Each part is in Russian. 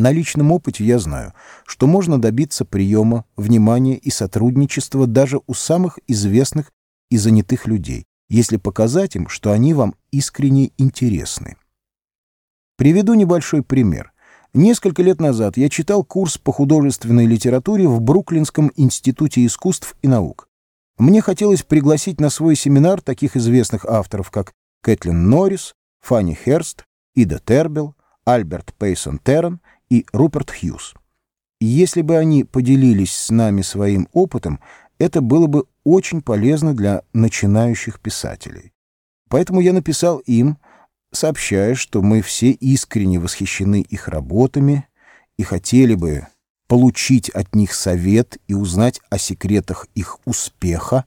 На личном опыте я знаю, что можно добиться приема, внимания и сотрудничества даже у самых известных и занятых людей, если показать им, что они вам искренне интересны. Приведу небольшой пример. Несколько лет назад я читал курс по художественной литературе в Бруклинском институте искусств и наук. Мне хотелось пригласить на свой семинар таких известных авторов, как Кэтлин Норрис, Фанни Херст, Ида Тербел, Альберт Пейсон Террен и Руперт Хьюз. Если бы они поделились с нами своим опытом, это было бы очень полезно для начинающих писателей. Поэтому я написал им, сообщая, что мы все искренне восхищены их работами и хотели бы получить от них совет и узнать о секретах их успеха.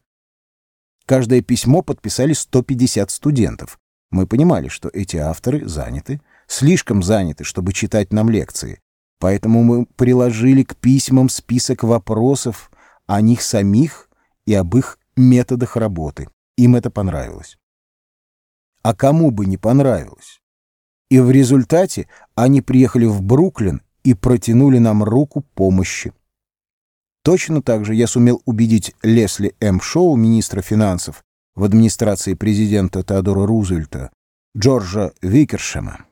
Каждое письмо подписали 150 студентов. Мы понимали, что эти авторы заняты, слишком заняты, чтобы читать нам лекции. Поэтому мы приложили к письмам список вопросов о них самих и об их методах работы. Им это понравилось. А кому бы не понравилось? И в результате они приехали в Бруклин и протянули нам руку помощи. Точно так же я сумел убедить Лесли М. Шоу, министра финансов, в администрации президента Теодора Рузвельта Джорджа Викершема,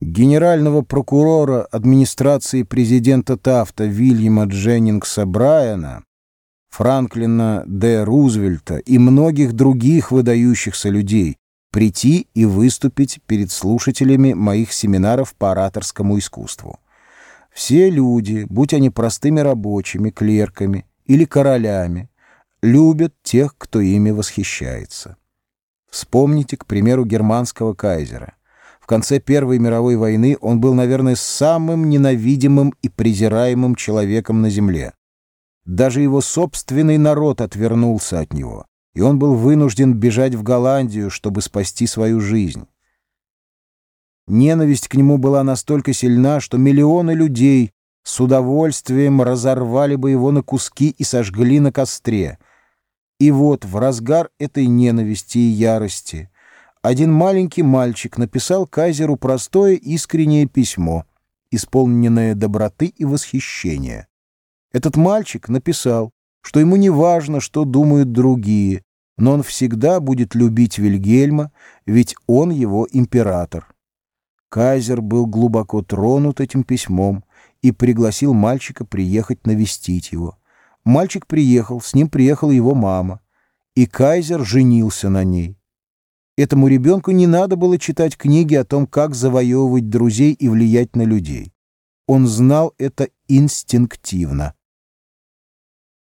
генерального прокурора администрации президента Тафта Вильяма Дженнингса Брайана, Франклина Д. Рузвельта и многих других выдающихся людей прийти и выступить перед слушателями моих семинаров по ораторскому искусству. Все люди, будь они простыми рабочими, клерками или королями, любят тех, кто ими восхищается. Вспомните, к примеру, германского кайзера. В конце Первой мировой войны он был, наверное, самым ненавидимым и презираемым человеком на земле. Даже его собственный народ отвернулся от него, и он был вынужден бежать в Голландию, чтобы спасти свою жизнь. Ненависть к нему была настолько сильна, что миллионы людей с удовольствием разорвали бы его на куски и сожгли на костре — и вот в разгар этой ненависти и ярости один маленький мальчик написал кайзеру простое искреннее письмо, исполненное доброты и восхищения. Этот мальчик написал, что ему не важно, что думают другие, но он всегда будет любить Вильгельма, ведь он его император. Кайзер был глубоко тронут этим письмом и пригласил мальчика приехать навестить его. Мальчик приехал, с ним приехала его мама, и Кайзер женился на ней. Этому ребенку не надо было читать книги о том, как завоевывать друзей и влиять на людей. Он знал это инстинктивно.